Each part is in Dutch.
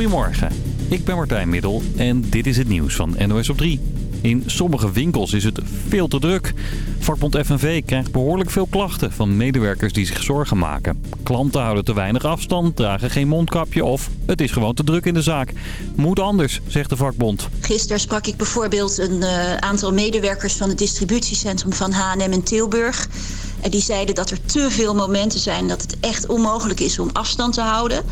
Goedemorgen, ik ben Martijn Middel en dit is het nieuws van NOS op 3. In sommige winkels is het veel te druk. Vakbond FNV krijgt behoorlijk veel klachten van medewerkers die zich zorgen maken. Klanten houden te weinig afstand, dragen geen mondkapje of het is gewoon te druk in de zaak. Moet anders, zegt de vakbond. Gisteren sprak ik bijvoorbeeld een uh, aantal medewerkers van het distributiecentrum van H&M in Tilburg. En die zeiden dat er te veel momenten zijn dat het echt onmogelijk is om afstand te houden.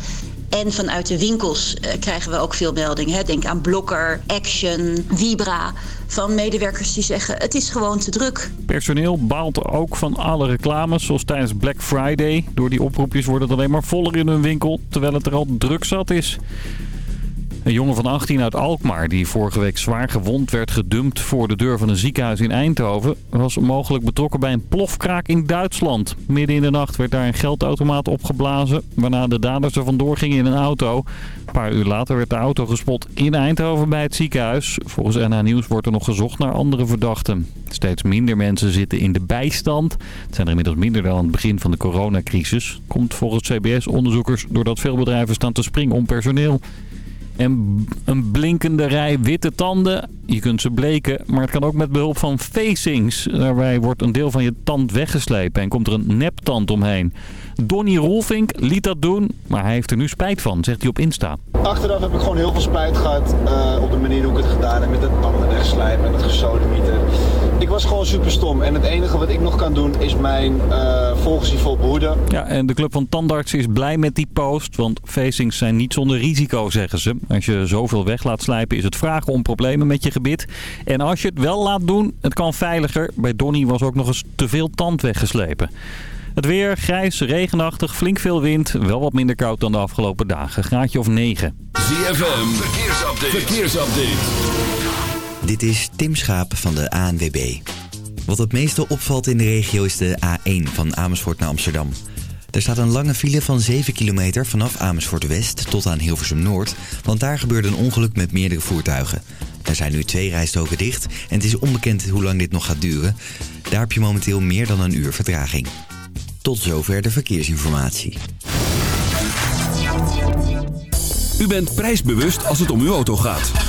En vanuit de winkels uh, krijgen we ook veel meldingen. Denk aan Blokker, Action, Vibra. Van medewerkers die zeggen het is gewoon te druk. Personeel baalt ook van alle reclames, zoals tijdens Black Friday. Door die oproepjes wordt het alleen maar voller in hun winkel, terwijl het er al druk zat is. Een jongen van 18 uit Alkmaar die vorige week zwaar gewond werd gedumpt voor de deur van een ziekenhuis in Eindhoven... was mogelijk betrokken bij een plofkraak in Duitsland. Midden in de nacht werd daar een geldautomaat opgeblazen, waarna de daders er vandoor gingen in een auto. Een paar uur later werd de auto gespot in Eindhoven bij het ziekenhuis. Volgens NH Nieuws wordt er nog gezocht naar andere verdachten. Steeds minder mensen zitten in de bijstand. Het zijn er inmiddels minder dan aan het begin van de coronacrisis. Komt volgens CBS-onderzoekers doordat veel bedrijven staan te springen om personeel. En een blinkende rij witte tanden. Je kunt ze bleken, maar het kan ook met behulp van facings. Daarbij wordt een deel van je tand weggeslepen en komt er een neptand omheen. Donny Rolfink liet dat doen, maar hij heeft er nu spijt van, zegt hij op Insta. Achteraf heb ik gewoon heel veel spijt gehad uh, op de manier hoe ik het gedaan heb met het tanden wegslijpen en het gesodemieter. Ik was gewoon super stom en het enige wat ik nog kan doen is mijn uh, volgers hiervoor behoeden. Ja, en de Club van Tandartsen is blij met die post, want facings zijn niet zonder risico, zeggen ze. Als je zoveel weg laat slijpen is het vragen om problemen met je gebit. En als je het wel laat doen, het kan veiliger. Bij Donny was ook nog eens te veel tand weggeslepen. Het weer, grijs, regenachtig, flink veel wind. Wel wat minder koud dan de afgelopen dagen. Graadje of 9. ZFM, verkeersupdate. verkeersupdate. Dit is Tim Schaap van de ANWB. Wat het meeste opvalt in de regio is de A1 van Amersfoort naar Amsterdam. Er staat een lange file van 7 kilometer vanaf Amersfoort West tot aan Hilversum Noord... want daar gebeurde een ongeluk met meerdere voertuigen. Er zijn nu twee rijstoken dicht en het is onbekend hoe lang dit nog gaat duren. Daar heb je momenteel meer dan een uur vertraging. Tot zover de verkeersinformatie. U bent prijsbewust als het om uw auto gaat.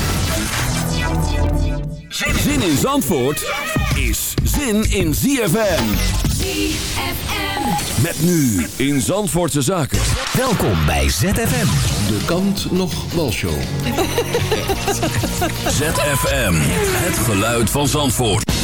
Zin in Zandvoort is zin in ZFM. ZFM. Met nu in Zandvoortse Zaken. Welkom bij ZFM. De kant nog walshow. ZFM. Het geluid van Zandvoort.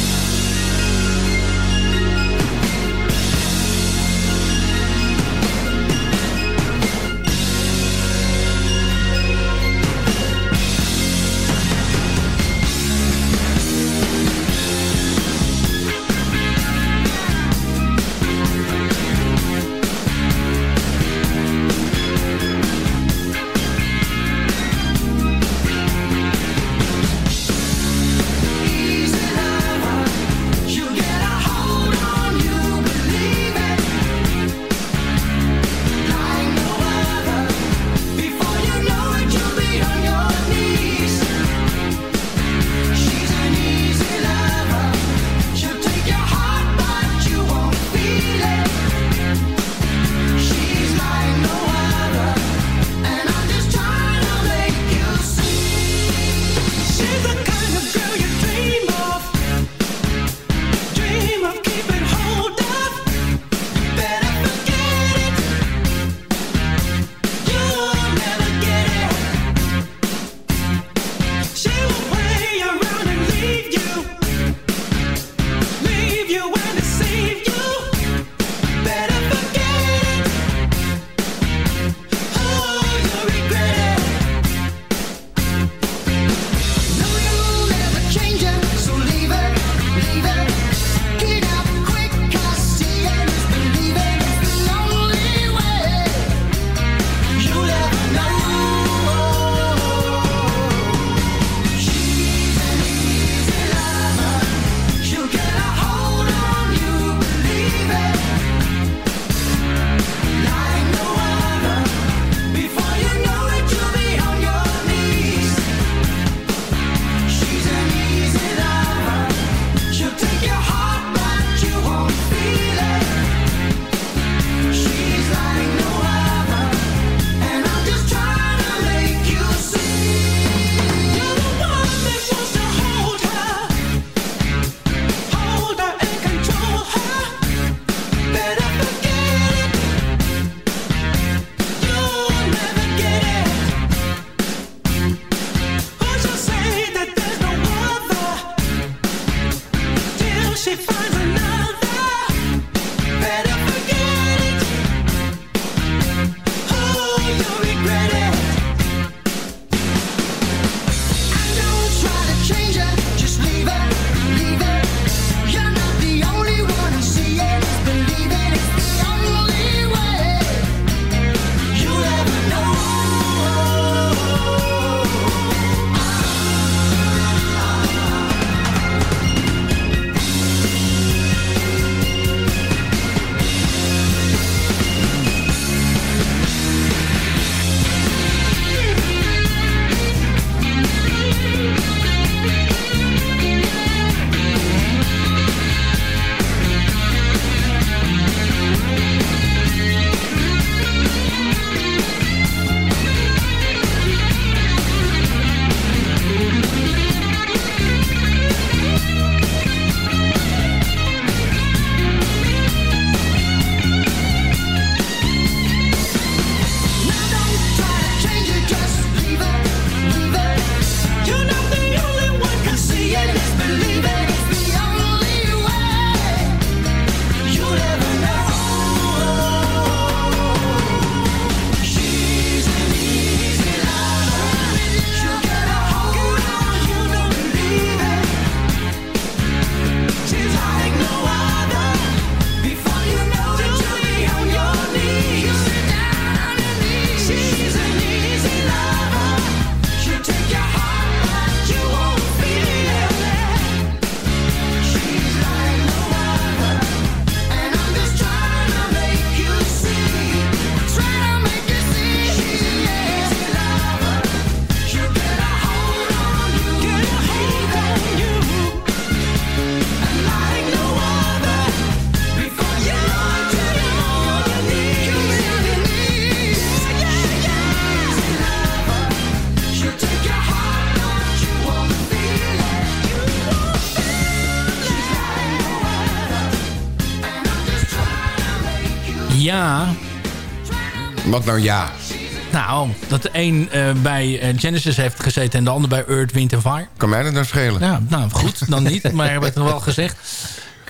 Wat nou ja? nou, dat de een eh, bij eh, Genesis heeft gezeten... en de ander bij Earth, Wind Fire. Kan mij dat nou schelen? Ja, nou, goed, dan niet. Maar ik heb het nog wel gezegd.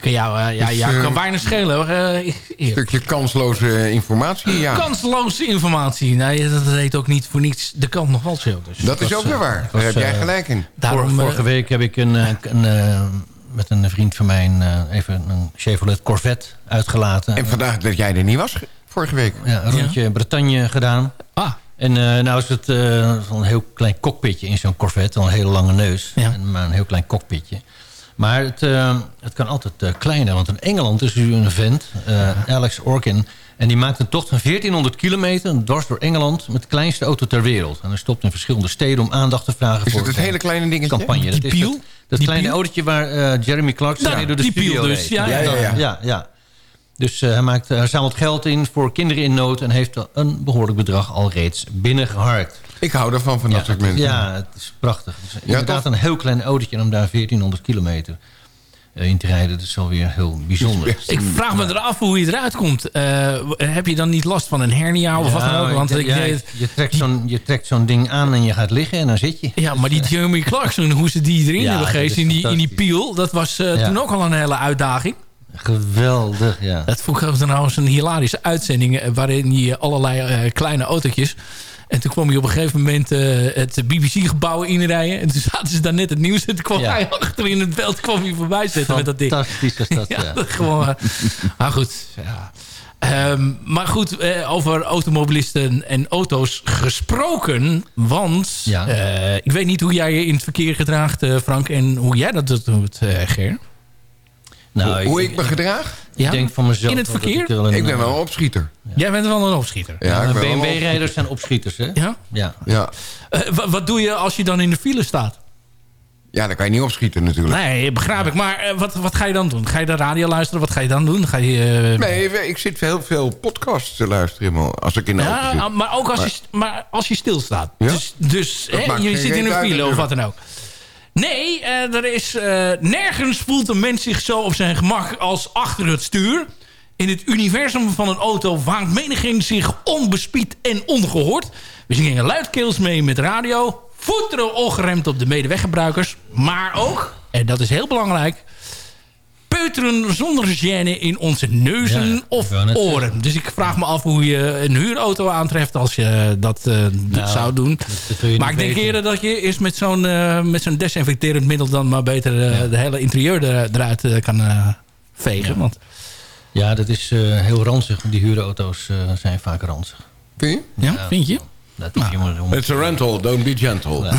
Kan jou, eh, ja, Dus, ja, eh, kan weinig schelen. hoor. Eh, Een stukje kansloze informatie, ja. Kansloze informatie. Nee, dat heet ook niet voor niets de kant nog wel zo. Dus Dat is ook weer waar. Daar heb jij gelijk in. daarom, Vor- vorige week heb ik een, eh, een, eh, met een vriend van mij een, eh, even een Chevrolet Corvette uitgelaten. En vandaag dat jij er niet was, vorige week. ja, een rondje Bretagne gedaan. Ah, En eh, nou is het eh, een heel klein cockpitje in zo'n Corvette. Een hele lange neus. Ja. En, maar een heel klein cockpitje. Maar het, eh, het kan altijd kleiner. Want in Engeland is nu een vent, eh, Alex Orkin... en die maakt een tocht van 1400 kilometer... dwars door Engeland met de kleinste auto ter wereld. En hij stopt in verschillende steden om aandacht te vragen... Is voor het het hele kleine dingetje? campagne. Die dat is piel? dat, dat Die kleine piel? autootje waar eh, Jeremy Clarkson mee door de die piel dus, ja. Ja, ja, ja. ja, ja. Dus eh, hij, maakt, hij zamelt geld in voor kinderen in nood... en heeft een behoorlijk bedrag al reeds binnengeharkt. Ik hou ervan, van dat soort mensen. Ja, het is prachtig. Het is inderdaad toch? een heel klein autootje... en om daar 1400 kilometer eh, in te rijden... dat is alweer heel bijzonder. ik vraag me eraf hoe je eruit komt. Eh, heb je dan niet last van een hernia of wat dan ook? Want ja, ik ja, weet- je trekt zo'n je trekt zo'n ding aan en je gaat liggen en dan zit je. Ja, maar die Jeremy Clarkson, hoe ze die erin Ja, hebben gegeven in die, in die piel... dat was eh, Ja. toen ook al een hele uitdaging. Geweldig, ja. Dat vond ik ook trouwens een hilarische uitzending... eh, waarin je allerlei eh, kleine autootjes... En toen kwam je op een gegeven moment eh, het BBC-gebouw inrijden. En toen zaten ze daar net het nieuws. En toen kwam Ja. hij achter in het veld kwam hij voorbij zitten met dat ding. Fantastisch is dat, Ja, ja. dat gewoon... maar goed, ja. Ehm, maar goed, over automobilisten en auto's gesproken. Want Ja. ik weet niet hoe jij je in het verkeer gedraagt, Frank. En hoe jij dat doet, Ger. Nou, Hoe ik me gedraag? ik Ja? denk van mezelf... In het dat ik verkeer? wel een, Ik ben wel eh, een opschieter. Jij bent wel een opschieter. Ja, wel een BMW-rijders zijn opschieters, hè? Ja? Ja. Ja. Eh, wa- wat doe je als je dan in de file staat? ja, dan kan je niet opschieten natuurlijk. Nee, begrijp ik. Maar eh, wat, wat ga je dan doen? Ga je de radio luisteren? Wat ga je dan doen? Ga je... Nee, ik zit heel veel podcasts te luisteren als ik in de auto Ja, zit. maar ook als, Maar- je, maar als je stilstaat. Ja? Dus, dus hè, je zit in een file of wat dan ook. Nee, eh, er is, eh, nergens voelt een mens zich zo op zijn gemak als achter het stuur. In het universum van een auto waant menigeen zich onbespied en ongehoord. We zingen luidkeels mee met radio. Voeteren ongeremd op de medeweggebruikers. Maar ook, en dat is heel belangrijk... peuteren zonder gêne in onze neuzen Ja, of oren. Dus ik vraag me af hoe je een huurauto aantreft als je dat eh, Nou, zou doen. dat Maar ik denk eerder dat je eerst met zo'n eh, met zo'n desinfecterend middel... dan maar beter eh, de hele interieur er- eruit kan eh, vegen. Want, Ja, dat is eh, heel ranzig. Die huurauto's eh, zijn vaak ranzig. Vind je? ja, vind je? Dat is jongen. It's a rental, don't be gentle.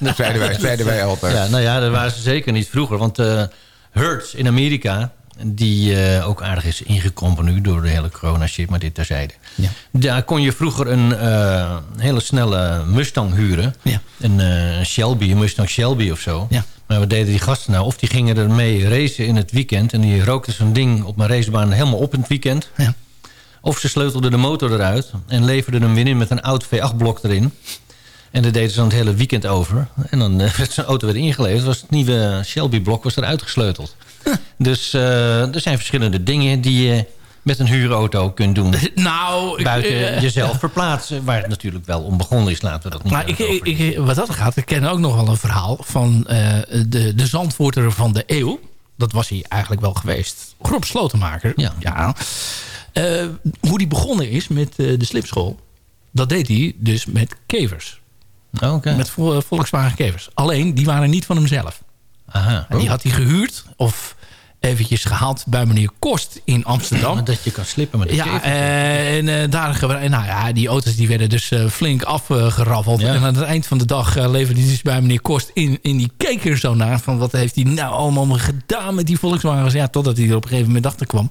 dat zeiden wij, zeiden wij altijd. Ja, nou ja, dat waren ze zeker niet vroeger. Want eh Hertz in Amerika, die eh, ook aardig is ingekrompen nu door de hele corona shit, maar dit terzijde. Ja. Daar kon je vroeger een eh, hele snelle Mustang huren. Ja. Een eh, Shelby, een Mustang Shelby of zo. Ja. Maar wat deden die gasten nou? Of die gingen ermee racen in het weekend... en die rookten zo'n ding op mijn racebaan helemaal op in het weekend. Ja. Of ze sleutelden de motor eruit en leverden hem weer in met een oud V8-blok erin. En dat deden ze dan het hele weekend over. En dan eh, werd zijn auto weer ingeleverd. Was het nieuwe Shelby-blok was eruit gesleuteld. Dus eh, er zijn verschillende dingen die je met een huurauto kunt doen. Nou, ik, Buiten eh, jezelf verplaatsen. Waar het natuurlijk wel om begonnen is. Laten we dat niet Maar ik, ik, ik- wat dat gaat, ik ken ook nog wel een verhaal van eh, de, de zandvoorter van de eeuw. Dat was hij eigenlijk wel geweest. Rob Slotenmaker. Ja. Eh, hoe die begonnen is met eh, de slipschool. Dat deed hij dus met kevers. Oké. Met Vol- Volkswagen kevers. Alleen, die waren niet van hemzelf. Aha. En die had hij gehuurd of eventjes gehaald bij meneer Kost in Amsterdam. Dat je kan slippen met de Ja, eh, en eh, daar nou ja, die auto's die werden dus eh, flink afgeraffeld. Ja. En aan het eind van de dag eh, leverde die dus bij meneer Kost in, in die keker zo naar. Van wat heeft hij nou allemaal gedaan met die Volkswagens. Ja, totdat hij er op een gegeven moment achter kwam.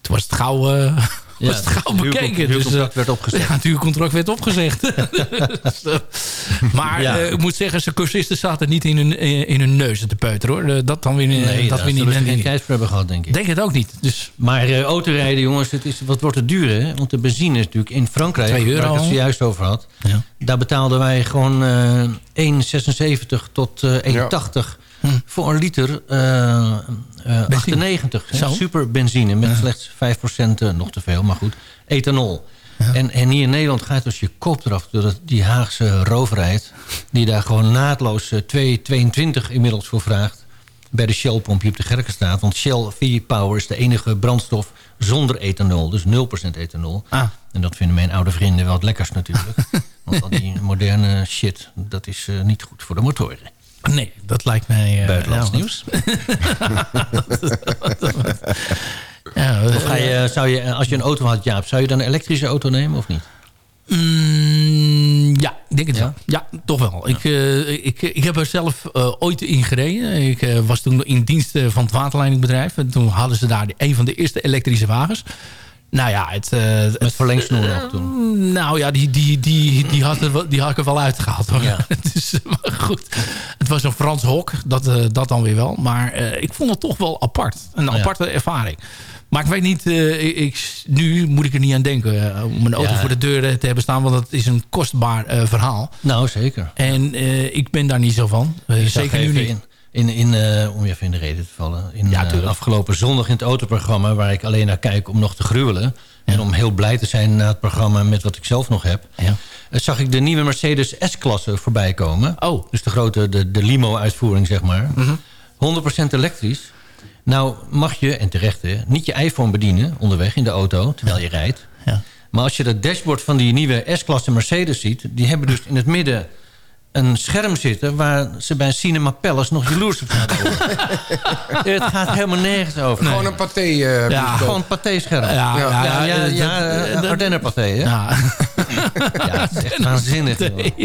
Toen was het gauw, eh, Ja, was het gauw bekeken. Dus, eh, werd opgezegd. Ja, het huurcontract werd opgezegd. Dus, eh, maar Ja. eh, ik moet zeggen, zijn cursisten zaten niet in hun, in hun neuzen te peuteren. hoor. Dat dan weer, nee, dat weer niet. nee, geen tijd voor hebben gehad, denk ik. Denk het ook niet. Dus Maar eh, autorijden, jongens, het is, wat wordt het duur, hè? Want de benzine is natuurlijk in Frankrijk, Twee euro waar ik het zojuist over had... Ja. daar betaalden wij gewoon eh 1,76 tot eh 1,80 Hm. voor een liter eh, eh, 98. hè, Zo. Super benzine met slechts 5% eh, nog te veel, maar goed. Ethanol. En, en hier in Nederland gaat dus je kop eraf door die Haagse roverheid... die daar gewoon naadloos eh, 2,22 inmiddels voor vraagt... bij de Shell-pomp hier op de Gerkenstraat. Want Shell V-Power is de enige brandstof zonder ethanol. Dus 0% ethanol. Ah. En dat vinden mijn oude vrienden wel het lekkers natuurlijk. Want al die moderne shit, dat is eh, niet goed voor de motoren. Nee, dat lijkt mij... eh, Buitenlands ja, nieuws. Ja, Of ga je, zou je, als je een auto had, Jaap, zou je dan een elektrische auto nemen of niet? Mm, ja, ik denk het Ja? wel. Ja, toch wel. Ik, eh, ik, ik heb er zelf eh, ooit in gereden. Ik was toen in dienst van het waterleidingbedrijf. En toen hadden ze daar een van de eerste elektrische wagens. Nou ja, het... eh, het Met verlengsnoer nog toen. nou ja, die, die, die, die, had er, die had ik er wel uitgehaald. Hoor. Ja. dus, eh, maar goed, het was een Frans hok. Dat, eh, dat dan weer wel. Maar eh, ik vond het toch wel apart. Een Ja. aparte ervaring. Maar ik weet niet, eh, ik, nu moet ik er niet aan denken eh, om een auto Ja. voor de deur eh, te hebben staan. Want dat is een kostbaar eh, verhaal. Nou, zeker. En eh, ik ben daar niet zo van. Eh, zeker nu niet. In, in, in, eh, om je even in de reden te vallen. In, Ja, eh, afgelopen zondag in het autoprogramma... waar ik alleen naar kijk om nog te gruwelen... en om heel blij te zijn na het programma met wat ik zelf nog heb... Ja. eh, zag ik de nieuwe Mercedes S-klasse voorbij komen. Oh. Dus de grote, de, de limo-uitvoering, zeg maar. Mhm. 100% elektrisch. Nou mag je, en terecht hè, niet je iPhone bedienen onderweg in de auto... terwijl je rijdt. Ja. Maar als je dat dashboard van die nieuwe S-klasse Mercedes ziet... die hebben dus in het midden een scherm zitten... waar ze bij Cinema Palace nog jaloers op gaan worden. het gaat helemaal nergens over. Gewoon een paté. eh, Ja. Gewoon een paté-scherm. Ja, ja, ja, ja, ja, eh, Ardenner-paté, hè? Ja. Ja. het is echt waanzinnig.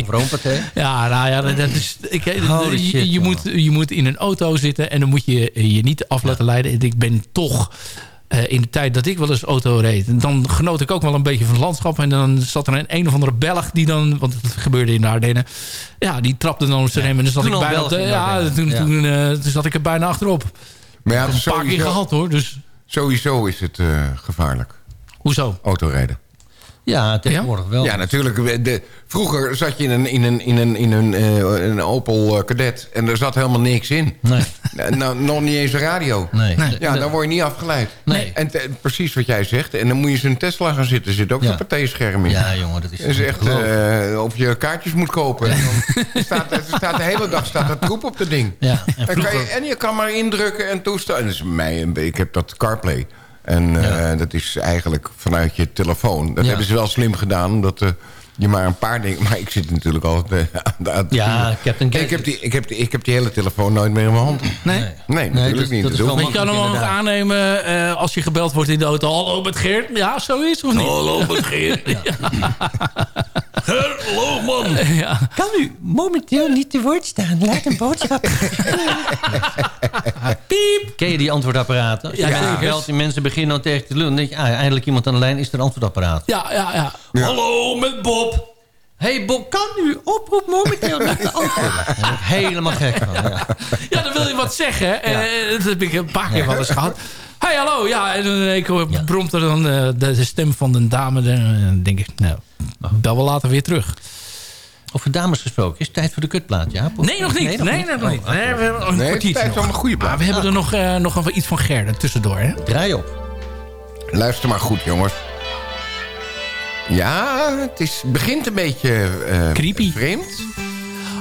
Roompaté. Ja, nou ja, dat is... Ik, Holy je, shit, je, moet, je moet in een auto zitten en dan moet je je niet af laten leiden. En Ik ben toch... eh, in de tijd dat ik wel eens auto reed... dan genoot ik ook wel een beetje van het landschap. En dan zat er een, een of andere Belg die dan... want het gebeurde in de Ardennen... ja, die trapte dan op zijn rem en dan zat Toen ik bijna... op de- ja, Ardennen. toen, Ja. Toen, eh, toen zat ik er bijna achterop. Maar ja, een paar keer sowieso, gehad hoor, dus... sowieso is het eh, gevaarlijk. Hoezo? Autorijden. Ja, tegenwoordig wel. Ja, natuurlijk. De, vroeger zat je in een, in een, in een, in een, eh, een Opel eh, Cadet en er zat helemaal niks in. Nee. Nou, nog niet eens een radio. Nee. Ja, dan word je niet afgeleid. Nee. En te- precies wat jij zegt. En dan moet je zo'n Tesla gaan zitten. Er zit ook Ja. zo'n partijscherm in. Ja, jongen, dat is, Dat is echt eh, of je kaartjes moet kopen. En dan staat, er staat de hele dag staat er troep op dat ding. Ja, en En, kan vroeger- je, en je kan maar indrukken en toestaan. En dat is mij, een- ik heb dat CarPlay. En eh, dat is eigenlijk vanuit je telefoon. Dat Ja. hebben ze wel slim gedaan. Omdat eh, je maar een paar dingen... Maar ik zit natuurlijk altijd eh, aan de- aan Ja, stuur. Captain En ik heb, die, ik, heb die, ik heb die hele telefoon nooit meer in mijn hand. Nee? Nee, Nee, natuurlijk dat- niet. dat is je kan hem ook aannemen eh, als je gebeld wordt in de auto. Hallo met Geert. Ja, zoiets of niet? Hallo, met Geert. Hallo, man. Ja. Kan u momenteel niet te woord staan? Laat een boodschap. Piep. Ken je die antwoordapparaten? Als je Ja, mensen zeker. belt en mensen beginnen dan tegen te lullen... dan denk je, ah, eindelijk iemand aan de lijn, is er een antwoordapparaat. Ja, ja, ja. Hallo, met Bob. Hey Bob, kan u oproep momenteel antwoorden? Daar word ik helemaal gek van. Ja. Ja, dan wil je wat zeggen. En dat heb ik een paar keer wel eens gehad. Hey, hallo. Ja, en dan ik Ja. bromt er dan eh, de, de stem van de dame. En dan denk ik, nou, bel wel later weer terug. Over dames gesproken, is het tijd voor de kutplaat, ja? Nee, nog niet. Nee, nog niet. Nee, we hebben een Nee, het is kwartiertje tijd nog. voor een goede plaat. Maar we hebben er nog, eh, nog even iets van Gerda tussendoor. Hè? Draai op. Luister maar goed, jongens. Ja, het is, begint een beetje eh, Creepy. vreemd.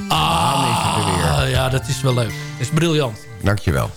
Ah, ja, dat is wel leuk. Dat is briljant. Dankjewel.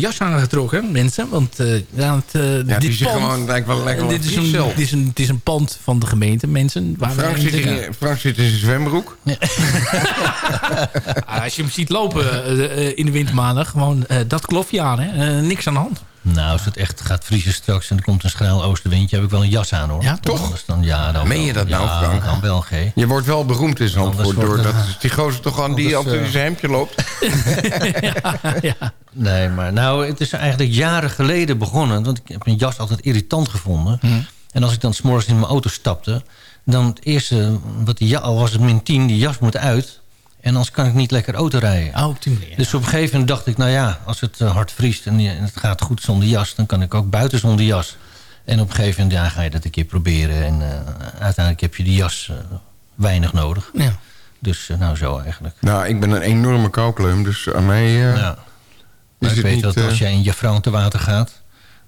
Zijn jas aangetrokken, mensen. Want eh, ja, het, eh, Ja, dit pand... gewoon lijkt wel lekker dit, is een dit, is een, dit is een pand van de gemeente, mensen. Waar Frank zit, in, Frank zit in zijn zwembroek. Ah, als je hem ziet lopen eh, in de wintermaanden, gewoon dat klofje aan, hè? Niks aan de hand. Nou, als het echt gaat vriezen straks en er komt een schraal oostenwindje... heb ik wel een jas aan, hoor. Ja, toch? Anders dan, ja, dan Meen wel. je dat nou, Ja, Frank? dan wel, G. Je wordt wel beroemd in Zandvoort Anders wordt door het- dat die gozer toch aan die altijd in eh, zijn hemdje loopt. Nee, maar nou, het is eigenlijk jaren geleden begonnen. Want ik heb een jas altijd irritant gevonden. En als ik dan s'morgens in mijn auto stapte... dan het eerste, wat die ja, al was het min 10, die jas moet uit. En anders kan ik niet lekker auto rijden. Oh, op die manier. Dus op een gegeven moment dacht ik, nou ja, als het eh, hard vriest... en je- en het gaat goed zonder jas, dan kan ik ook buiten zonder jas. En op een gegeven moment ja, ga je dat een keer proberen. En eh, uiteindelijk heb je die jas eh, weinig nodig. Ja. Dus eh, nou zo eigenlijk. Nou, ik ben een enorme koukleum, dus aan mij... eh, Ja. Maar is ik het weet niet... dat eh, als jij in je vrouw te water gaat...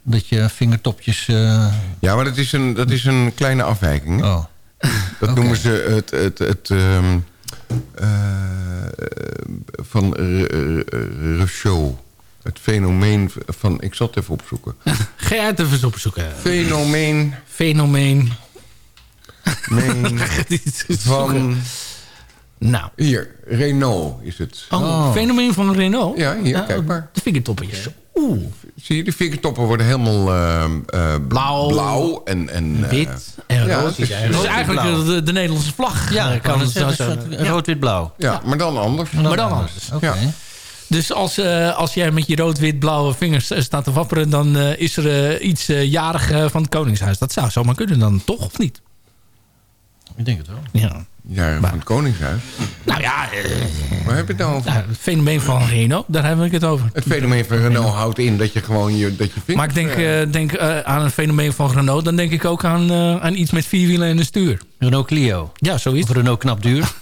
dat je vingertopjes... eh, Ja, maar dat is een, dat is een kleine afwijking. hè? oh, Dat noemen ze het, het, het ehm, eh, van Rousseau. Het fenomeen van... Ik zal het even opzoeken. Ga jij het even opzoeken. Fenomeen Fenomeen. meen van... Nou. Hier, Renault is het. Oh, fenomeen van Renault? Ja, hier, kijk maar. De vingertoppetjes. Oeh. Zie je, de vingertoppen worden helemaal ehm, eh, Blauw. blauw en, en eh, Wit en ja, rood. is eigenlijk de, de Nederlandse vlag. ja, eh, kan kan het zo. Rood-wit-blauw. ja, maar dan anders. Maar dan anders. Oké. Ja. Dus als, eh, als jij met je rood-wit-blauwe vingers eh, staat te wapperen... dan eh, is er eh, iets eh, jarig eh, van het Koningshuis. Dat zou zomaar kunnen dan, toch? Of niet? Ik denk het wel. Ja. Jaren van het Koningshuis. Nou ja, eh, Waar heb je het nou over? nou, het fenomeen van Renault, daar heb ik het over. Het fenomeen van Renault houdt in dat je gewoon je, dat je vindt. Maar ik denk, eh, denk eh, aan een fenomeen van Renault... dan denk ik ook aan, eh, aan iets met vier wielen en een stuur. Renault Clio. Ja, zoiets. Of Renault knap duur.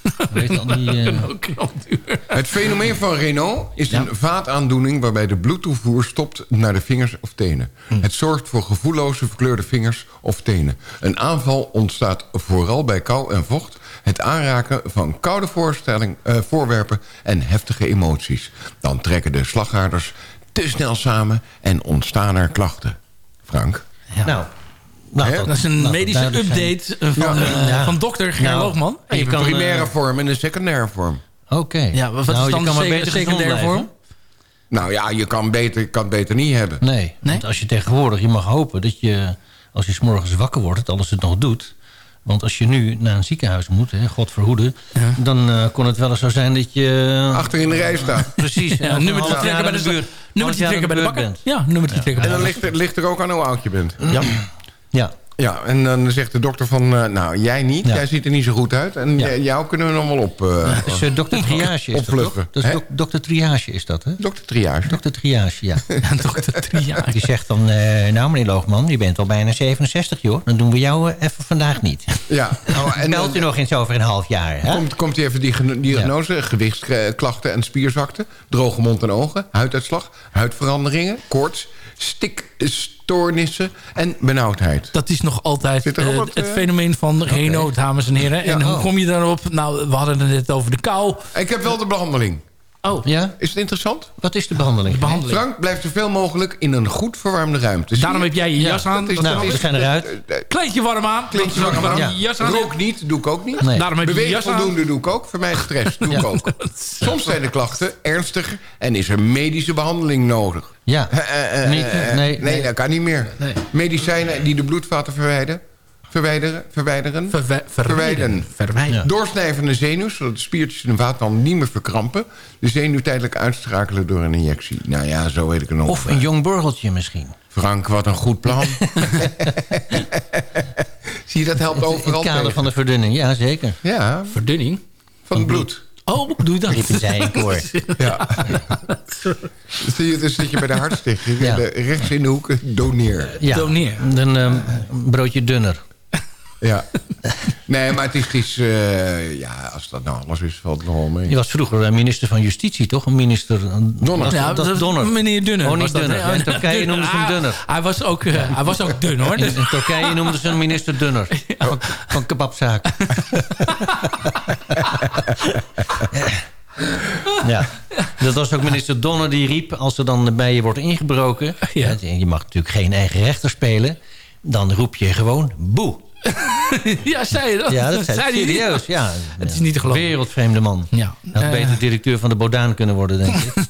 Al die... eh, Renault knapduur. Het fenomeen van Renault is een vaataandoening... waarbij de bloedtoevoer stopt naar de vingers of tenen. Het zorgt voor gevoelloze verkleurde vingers of tenen. Een aanval ontstaat vooral bij kou en vocht... het aanraken van koude voorstelling, eh, voorwerpen en heftige emoties. Dan trekken de slagaarders te snel samen en ontstaan er klachten. Frank? Nou, nou dat, Dat is een medische zijn. update eh, van, eh, Ja. van dokter Ger Nou, Loogman. Je Je hebt een kan, primaire vorm en een secundaire vorm. Oké. Ja, wat is Nou, je dan gezond secundaire vorm? Nou ja, je kan, beter, kan het beter niet hebben. Nee, want als je tegenwoordig, je mag hopen dat je, als je 's morgens wakker wordt, dat alles het nog doet. Want als je nu naar een ziekenhuis moet, hè, God verhoede, dan eh, kon het wel eens zo zijn dat je... Achter in de rij staat. Precies. Ja, nummertje trekken bij de buurt. Nummertje trekken bij de bakker. Ja, nummertje trekken En bij dan ligt er, ligt er ook aan hoe oud je bent. Ja. Ja. Ja, en dan zegt de dokter van... eh, nou, jij niet. Ja. Jij ziet er niet zo goed uit. En Ja. j- jou kunnen we nog wel op... eh Dus uh, dokter Triage is dat toch? Dok- dokter Triage is dat, hè? dokter Triage. Dokter Triage, ja. dokter Triage. Die zegt dan, eh, nou meneer Loogman, je bent al bijna 67 joh. Dan doen we jou eh, even vandaag niet. Ja. Oh, En belt u nog eens over een half jaar, hè? komt, komt hij even die diagnose. Gewichtsklachten en spierzwakte. Droge mond en ogen. Huiduitslag. Huidveranderingen. Koorts. Stikstoornissen. En benauwdheid. Dat is nog altijd eh, wat, het eh? fenomeen van Renault, dames en heren. En Ja, hoe oh. kom je daarop? Nou, we hadden het net over de kou. Ik heb wel de behandeling. Oh, Ja? Is het interessant? Wat is de behandeling? de behandeling. Frank blijft zoveel mogelijk in een goed verwarmde ruimte. Zie Daarom je? heb jij je jas aan. Dat is- Nou, dat is- we eruit. eh, eh, Kleedje warm aan. Kleedje warm aan. jas aan Rook niet, doe ik ook niet. Nee. Daarom heb je je Beweeg jas aan. voldoende doe ik ook. Vermijd stress doe ik ook. Soms zijn de klachten ernstiger en is er medische behandeling nodig. Ja. Eh, eh, eh, Niet- eh, nee, nee. dat kan niet meer. Nee. Medicijnen die de bloedvaten verwijderen. Verwijderen. Verwijderen. Verwe- Verwijderen. Verwijderen. Ja. Doorsnijvende zenuws, zodat de spiertjes in de vaatwand niet meer verkrampen. De zenuw tijdelijk uitschakelen door een injectie. Nou ja, zo weet ik het nog. Of een jong burgeltje misschien. Frank, wat een goed plan. Zie je, dat helpt In overal het kader tegen. van de verdunning, ja zeker. Ja, Verdunning. van het bloed. Oh, doe je dat? Riepen zij in koor. Ja. Zie je, dus zit je bij de hartstichting. Ja. Rechts in de hoek, doneer. Ja, Doneer. een ehm, broodje dunner. Ja. Nee, maar het is... Het is eh, ja, als dat nou alles is, valt het nog wel mee. Je was vroeger eh, minister van Justitie, toch? Een minister... Donner. Was Ja, dat, dat dat- Donner. Meneer Dunner. Oh, niet was Dunner. hè? In Turkije Dunner. noemden ze hem Ah, Dunner. Hij was ook, eh, hij was ook dun, hoor. In, in Turkije noemden ze een minister Dunner. Van, van kebabzaak. ja. Dat was ook minister Donner die riep... als er dan bij je wordt ingebroken... Ja. je mag natuurlijk geen eigen rechter spelen... dan roep je gewoon boe. ja, zei je dat? Ja, dat zei niet? serieus. Ja. Het is niet te geloven. Wereldvreemde man. Ja. Had beter directeur van de Bodaan kunnen worden, denk ik.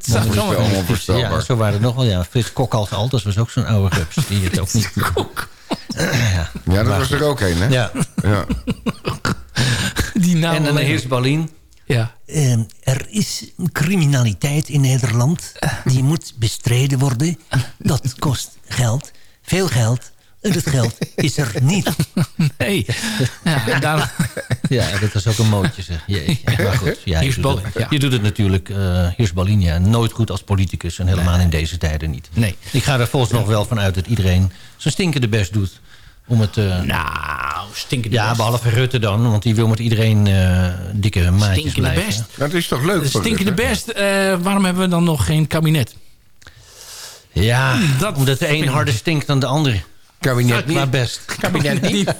zou Dat is wel onvoorstelbaar. Ja, zo waren het nog wel. Ja. Frits Kokals dat was ook zo'n oude gups. Die het ook niet... Ja, dat was er ook een, hè? Ja. Ja. Die naam En dan. Heers Balin. Ja. Ehm, er is criminaliteit in Nederland. Die moet bestreden worden. Dat kost geld. Veel geld. En dat geld is er niet. Nee. Ja, daarom- Ja, dat was ook een mootje, zeg. Jeetje. Maar goed, ja, je, doet het, ja. je doet het natuurlijk, eh Heers Balin, ja, nooit goed als politicus. En helemaal in deze tijden niet. Nee. Ik ga er volgens nog wel van uit dat iedereen zijn stinkende best doet. Om het, eh, Nou, stinkende ja, best. behalve Rutte dan, want die wil met iedereen eh, dikke maatjes Stinkende blijven. best. Dat is toch leuk voor Stinkende best. Eh, waarom hebben we dan nog geen kabinet? Ja, Dat omdat de een harder stinkt dan de ander. Kabinet niet. best. Kabinet niet.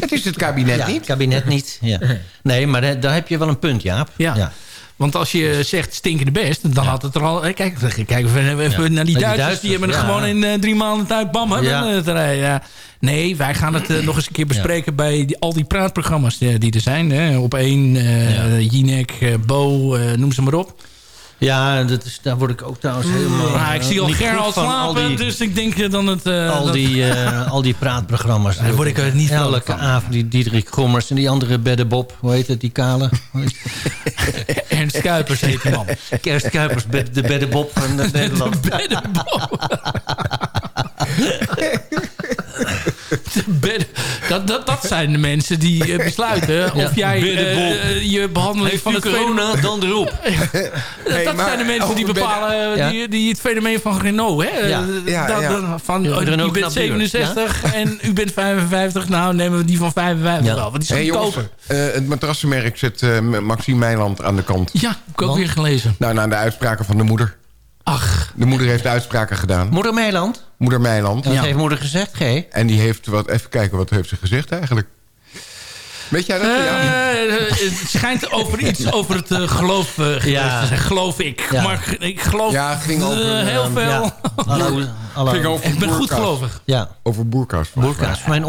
Het is het kabinet Ja, niet. het kabinet niet. Ja. Nee, maar daar, daar heb je wel een punt, Jaap. Ja. Want als je zegt stinkende best, dan had het er al... eh, Kijk, kijk even, even Ja. naar die die Duitsers. Die hebben het gewoon in eh, drie maanden tijd bam. hè, Ja. dan, eh, te rijden, ja. Nee, wij gaan het eh, nog eens een keer bespreken... bij die, al die praatprogramma's eh, die er zijn. Hè. Op één, eh Jinek, eh, Bo, eh, noem ze maar op. Ja, dat is, daar word ik ook trouwens helemaal... Maar ik zie al niet Ger goed al van. slapen, die, dus ik denk eh, dan het... eh, al die, eh, al die praatprogramma's. Daar word ik er niet vrolijk Elke van. avond die Diederik Gommers en die andere Beddebob. Hoe heet het, die kale? Ernst Kuipers heet die man. Kerst Kuipers, de Beddebob van Nederland. Bedden- dat, dat, dat zijn de mensen die eh, besluiten of jij Beddenbol. eh, je behandeling Heeft van het corona, fenomeen- dan erop. dat maar zijn de mensen die over bepalen, Ja. die, die het fenomeen van Renault. Hè? Ja. Eh, Ja, dat- ja. dat- Van, Ja, oh, Renault u bent knap duur. 67 en u bent 55. Nou, nemen we die van 55 Ja. wel. Want die Hey, jongens, eh, het matrassenmerk zet eh, Maxime Meiland aan de kant. Ja, heb ik ook Want? weer gelezen. Nou, na de uitspraken van de moeder. Ach, De moeder heeft uitspraken gedaan. Moeder Meiland. Moeder Meiland. En wat Ja. heeft moeder gezegd, G? En die heeft wat... Even kijken, wat heeft ze gezegd eigenlijk? Weet jij dat? ja. Eh, het schijnt over iets over het eh, geloof eh, geweest Ja. te zijn, geloof ik. Ja. Maar ik geloof Ja, het ging over, heel ehm, veel. Ja. Hallo. hallo. Ging over Ik ben goed gelovig. Ja, Over boerka's. boerka's. Voor mij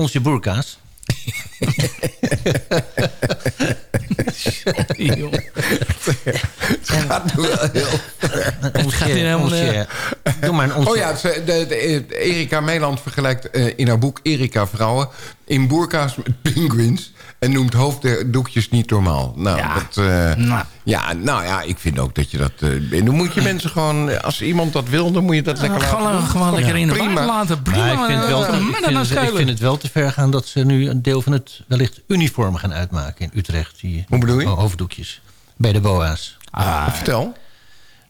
onze boerka's. Het gaat nu wel heel Ons, gaat hier helemaal, onsje- Doe maar een. Oh ja, ze- de, de, de- Erika Meiland vergelijkt eh, in haar boek Erika Vrouwen... in boerka's met penguins... en noemt hoofddoekjes niet normaal. Nou, Ja. dat, eh, Nou. Ja, nou ja, ik vind ook dat je dat... eh, en dan moet je mensen gewoon... Als iemand dat wil, dan moet je dat lekker laten Gewoon, gewoon lekker in de Prima. laten. Prima. Ik vind, wel, eh, ik, vind het, ik schuilen. vind het wel te ver gaan dat ze nu een deel van het wellicht uniform gaan uitmaken in Utrecht. Die Hoe bedoel je? ho- Hoofddoekjes. Bij de BOA's. Vertel.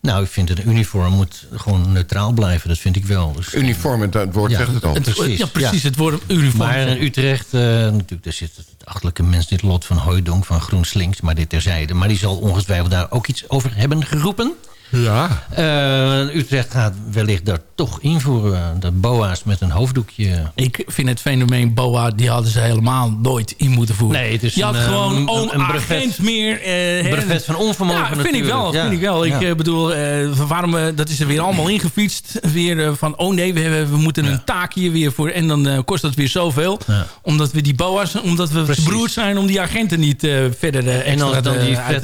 Nou, ik vind het een uniform moet gewoon neutraal blijven. Dat vind ik wel. Dus, Uniform, het, het woord Ja, zegt het al. het- precies, ja, precies. ja. Het woord uniform. maar in Utrecht, eh, natuurlijk, daar zit het achterlijke mens, dit lot van Hooijdonk van GroenSlinks. Maar dit terzijde. Maar die zal ongetwijfeld daar ook iets over hebben geroepen. Ja. Eh, Utrecht gaat wellicht daar toch invoeren. Dat BOA's met een hoofddoekje. Ik vind het fenomeen BOA, die hadden ze helemaal nooit in moeten voeren. Nee, het is je had een, eh, gewoon een- een brevet. agent meer. eh, Een brevet van onvermogen Ja, vind ik wel. Ja. Vind ik wel. Ik Ja. eh, bedoel, eh, waarom, eh, dat is er weer allemaal ingefietst. Weer eh, van, oh nee, we, hebben, we moeten een taak hier weer voor. En dan eh, kost dat weer zoveel. Ja. Omdat we die BOA's, omdat we Precies. verbroerd zijn om die agenten niet eh, verder eh, En extra als dan te-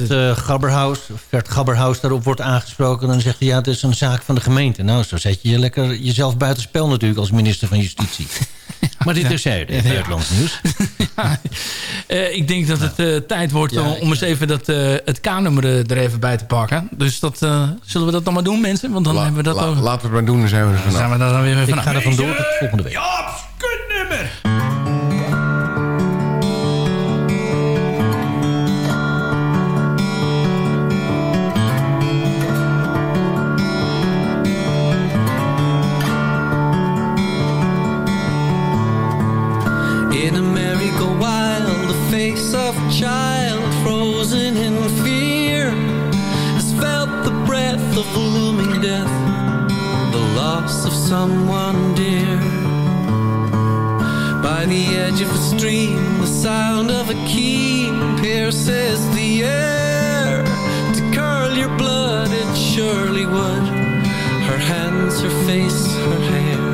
die eh, Gabberhaus, Fred Gabberhaus daarop wordt aangesproken... dan zegt hij, ja, het is een zaak van de gemeente. Nou, zo zet je je lekker jezelf buitenspel natuurlijk... als minister van Justitie. Maar dit terzijde, het buitenlands nieuws. Eh, ik denk dat het eh, tijd wordt Ja, om, ik- eens even dat, eh, het K-nummer er even bij te pakken. Dus dat, eh, zullen we dat dan maar doen, mensen? Want dan La- hebben we dat la- ook. laten we het maar doen, dan zijn we er Dan vanaf. zijn we daar dan weer Ik vanaf. ga er vandoor tot volgende week. Of looming death, the loss of someone dear. By the edge of a stream, the sound of a key pierces the air. To curl your blood, it surely would. Her hands, her face, her hair.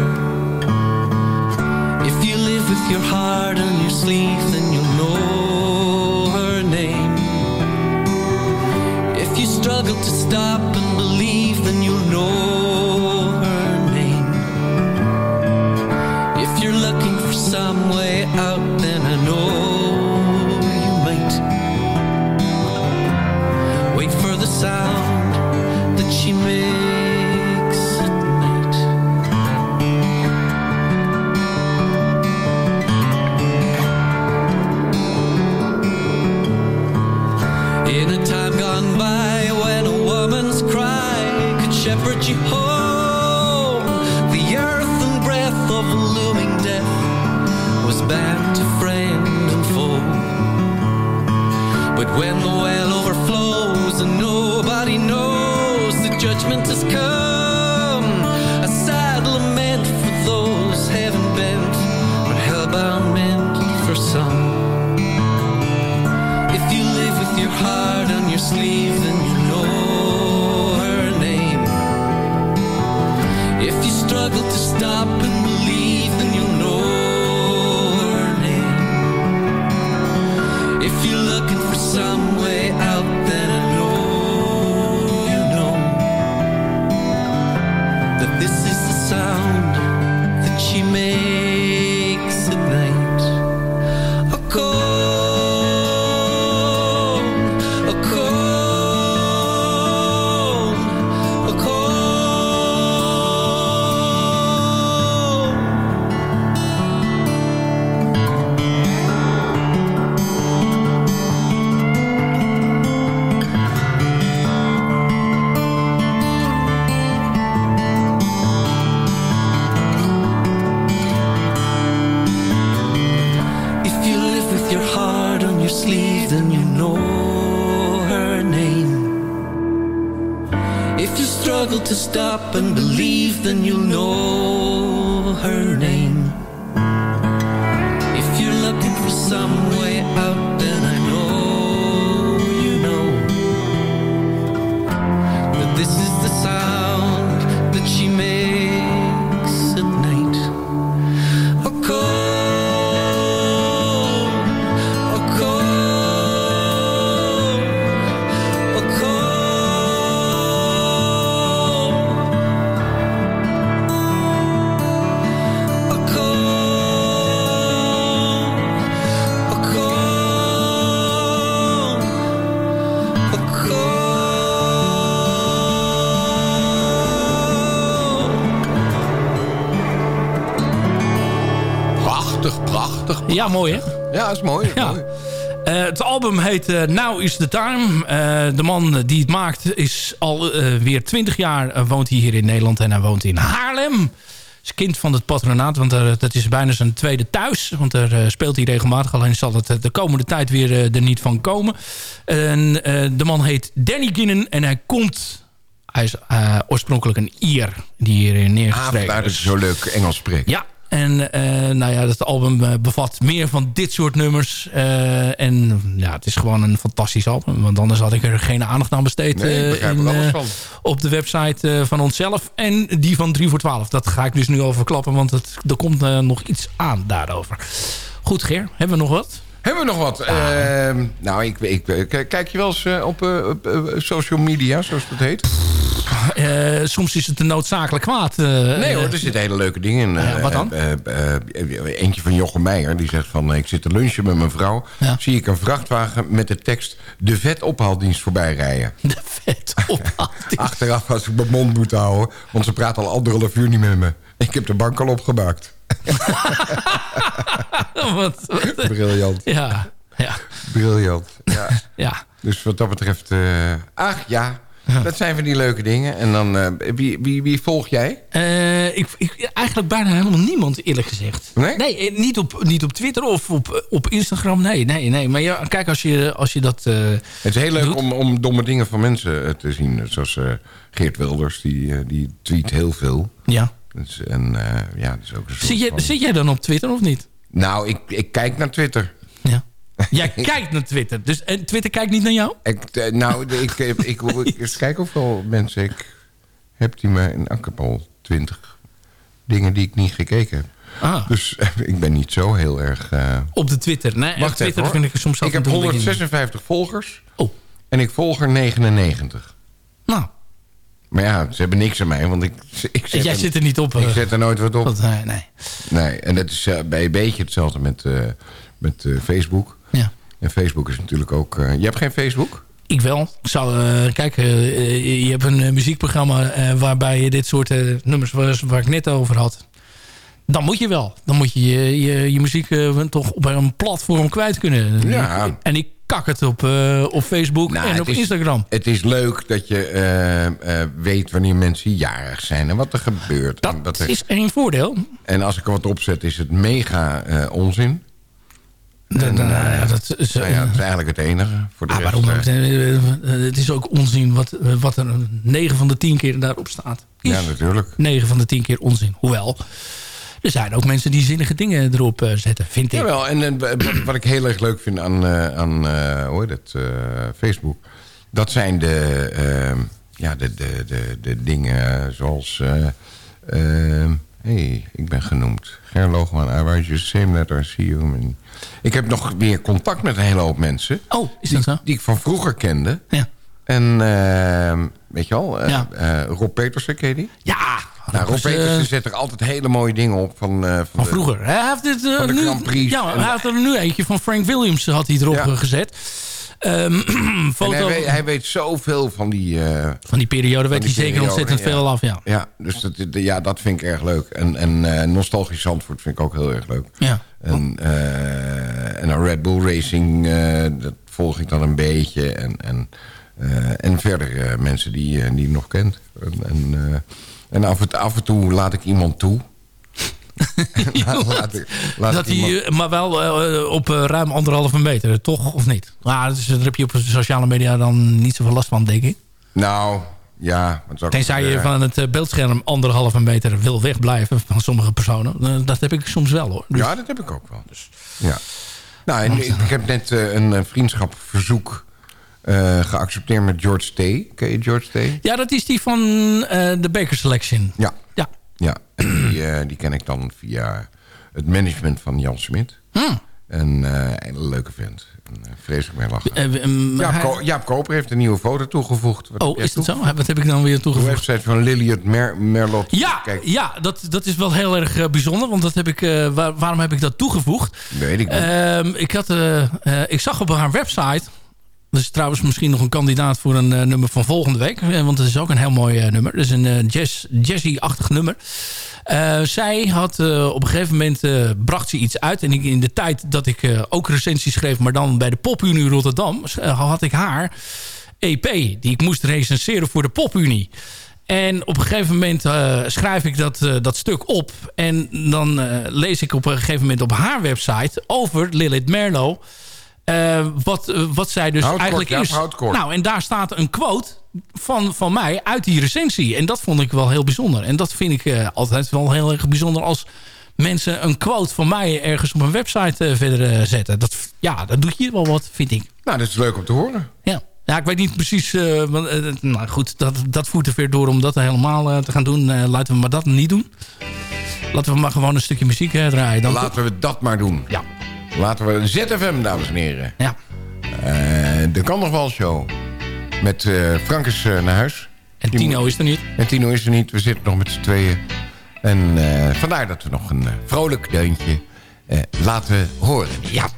If you live with your heart on your sleeve, Ja, mooi hè? Ja, is mooi. is Ja. mooi. Eh, het album heet eh, Now is the Time. Eh, de man die het maakt is al weer 20 jaar woont hij hier in Nederland en hij woont in Haarlem. Is kind van het patronaat, want dat is bijna zijn tweede thuis. Want daar speelt hij regelmatig, alleen zal het de komende tijd weer er niet van komen. En, de man heet Danny Ginnen en hij komt... Hij is oorspronkelijk een Ier die hier Ah, neergeschreven vandaar dat is. zo leuk Engels spreekt. Ja, en eh, nou ja, dat album eh, bevat meer van dit soort nummers. Eh, en ja, het is gewoon een fantastisch album. Want anders had ik er geen aandacht aan besteed. Nee, in, op de website eh, van onszelf. En die van 3 voor 12. Dat ga ik dus nu al verklappen. Want het, er komt nog iets aan daarover. Goed, Ger. Hebben we nog wat? Hebben we nog wat? Ehm, nou, ik, ik, kijk je wel eens op, op, social media, zoals dat heet? Eh, soms is het een noodzakelijk kwaad. eh, Nee hoor, eh, er zitten hele leuke dingen in. Ja, wat dan? Eentje van Jochem Meijer, die zegt van... ik zit te lunchen met mijn vrouw. Ja. Zie ik een vrachtwagen met de tekst... de vetophaaldienst voorbij rijden. De vet op. Achteraf was ik mijn mond moeten houden... want ze praat al anderhalf uur niet met me. Ik heb de bank al opgemaakt. wat, wat- Briljant. ja, ja, Briljant. Ja. ja. Dus wat dat betreft... ach ja, dat zijn van die leuke dingen. En dan, eh, wie, wie, wie volg jij? Eh, ik, ik, eigenlijk bijna helemaal niemand, eerlijk gezegd. Nee? eh, niet, op, niet op Twitter of op, op Instagram. Nee, nee, nee. Maar ja, kijk, als je, als je dat... Het is heel leuk doet- om, om domme dingen van mensen te zien. Zoals Geert Wilders, die, die tweet heel veel. Ja. Dus, en ja, dat is ook een soort Zit, jij, van- zit jij dan op Twitter of niet? Nou, ik, ik kijk naar Twitter. Jij kijkt naar Twitter. Dus, en Twitter kijkt niet naar jou? Ik, eh, nou, ik, ik, ik, wil eens kijken hoeveel mensen ik heb die me... En ik heb al twintig dingen die ik niet gekeken heb. Ah. Dus eh, ik ben niet zo heel erg... eh, Op de Twitter. Nee, Wacht Twitter even, vind ik soms Ik heb toe een beetje- 156 volgers. Oh. En ik volg er 99. Nou, Maar ja, ze hebben niks aan mij, want ik, ik zet jij er- zit er niet op. Ik eh, zet er nooit wat op. nee, nee. Nee, en dat is eh, bij een beetje hetzelfde met, eh, met eh, Facebook. En Facebook is natuurlijk ook... eh, je hebt geen Facebook? Ik wel. Ik eh, kijk, eh, je hebt een muziekprogramma waarbij je dit soort nummers waar, waar ik net over had. Dan moet je wel. Dan moet je je, je, je muziek toch op een platform kwijt kunnen. Ja. En ik kak het op, op Facebook Nou, en op is- Instagram. Het is leuk dat je weet wanneer mensen jarig zijn en wat er gebeurt. en, wat er- is één voordeel. en als ik er wat opzet, is het mega onzin. Dan- nou ja, dat is, Nou ja, dat is eigenlijk het enige. Voor de Ah, waarom eh, ook? Eh, eh, Het is ook onzin wat, eh, wat er 9 van de 10 keer daarop staat. Is ja, natuurlijk. 9 van de 10 keer onzin. Hoewel, er zijn ook mensen die zinnige dingen erop eh, zetten, vind ik. Jawel, en, en wat, wat ik heel erg leuk vind aan, eh, aan eh, hoe heet het, eh, Facebook... dat zijn de, eh, ja, de, de, de, de dingen zoals... hey, ik ben genoemd. Ger Loogman, I write you same letter, see you. Ik heb nog weer contact met een hele hoop mensen. Oh, is die, dat zo? Die ik van vroeger kende. Ja. En eh, weet je wel, eh, Ja. eh, Rob Petersen, ken je die? Ja, Nou, Rob was, eh, Petersen zet er altijd hele mooie dingen op van... van van de- vroeger. Hij heeft, dit, Van de nu, Grand Prix. Ja, hij heeft er nu eentje van Frank Williams had hij erop Ja. gezet. Ehm, foto hij, weet, hij weet zoveel van die... eh, van die periode weet die hij zeker ontzettend ja. veel af. Ja. Ja, dus dat, ja, dat vind ik erg leuk. En, en eh, nostalgisch Zandvoort vind ik ook heel erg leuk. Ja. En, eh, en een Red Bull Racing, dat volg ik dan een beetje. En, en, en verder mensen die, eh, die nog kent. En, en, en af, en, af en toe laat ik iemand toe. laat ik, laat dat hij, maar wel eh, op eh, ruim anderhalve meter, toch? Of niet? Maar dus, daar heb je op sociale media dan niet zoveel last van, denk ik. Nou, ja. Tenzij je van het eh, beeldscherm anderhalve meter wil wegblijven van sommige personen. Eh, Dat heb ik soms wel, hoor. Dus- Ja, dat heb ik ook wel. Dus, ja. Nou, en ik, ik heb net eh, een eh, vriendschapverzoek eh, geaccepteerd met George T. Ken je George T? Ja, dat is die van eh, de Baker Selection. Ja. Ja. Ja, en die, eh, die ken ik dan via het management van Jan Smit. Hmm. Een eh, hele leuke vent. Een, eh, vreselijk mee lachen. Ehm, Jaap, hij- Ko- Jaap Koper heeft een nieuwe foto toegevoegd. Wat Oh, is dat zo? Wat heb ik dan weer De toegevoegd? website van Liliot Mer Merlot. Ja, Kijk, ja dat, dat is wel heel erg bijzonder. Want dat heb ik, waar- waarom heb ik dat toegevoegd? weet ik niet. Ehm, ik, had, ik zag op haar website... Dat is trouwens misschien nog een kandidaat voor een eh, nummer van volgende week. eh, want het is ook een heel mooi eh, nummer. Het is een eh, jazz, jazzy-achtig nummer. Zij had op een gegeven moment bracht ze iets uit. En in de tijd dat ik ook recensies schreef... maar dan bij de Popunie Rotterdam... had ik haar EP... die ik moest recenseren voor de Popunie. En op een gegeven moment schrijf ik dat, dat stuk op. En dan lees ik op een gegeven moment op haar website... over Lilith Merlo... eh, wat, eh, wat zij dus Houd eigenlijk is. Nou, en daar staat een quote van, van mij uit die recensie. En dat vond ik wel heel bijzonder. En dat vind ik eh, altijd wel heel erg bijzonder... als mensen een quote van mij ergens op een website verder zetten. Dat, ja, dat doet je wel wat, vind ik. Nou, dat is leuk om te horen. Ja. Ja, ik weet niet precies... want, nou goed, dat, dat voert te ver door om dat helemaal te gaan doen. Laten we maar dat niet doen. Laten we maar gewoon een stukje muziek draaien. Dan Laten we dat maar doen. Ja. Laten we ZFM, dames en heren. Ja. Eh, de Kan nog wel show. Met eh, Frank is eh, naar huis. En Die Tino is er niet. En Tino is er niet. We zitten nog met z'n tweeën. En eh, vandaar dat we nog een eh, vrolijk deuntje eh, laten horen. Ja.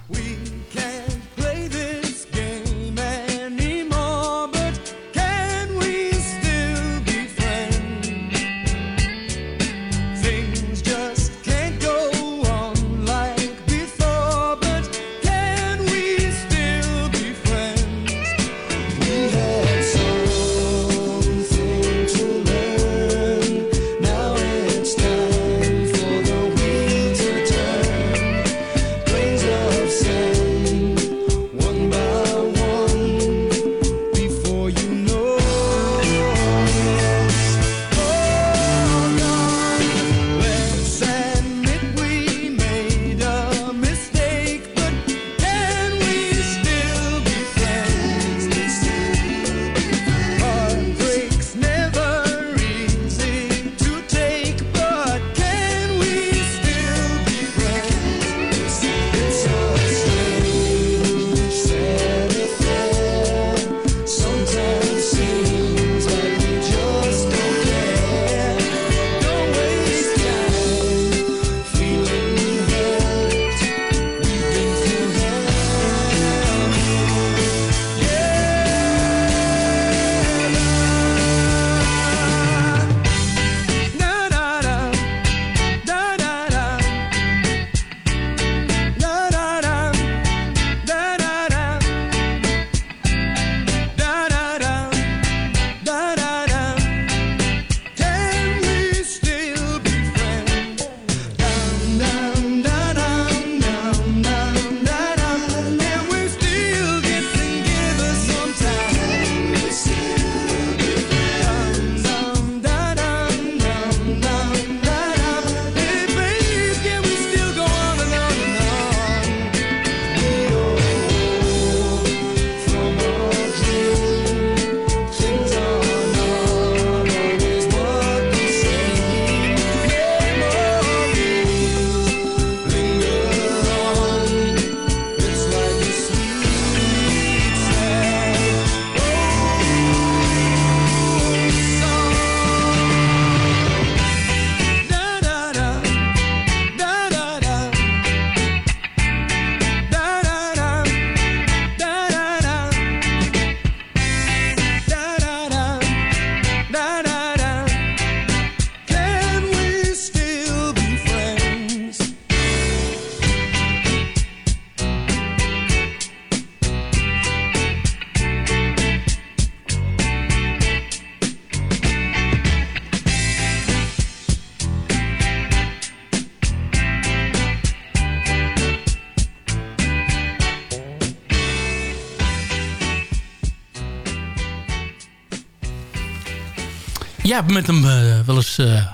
Jij hebt met hem eh, wel eens eh,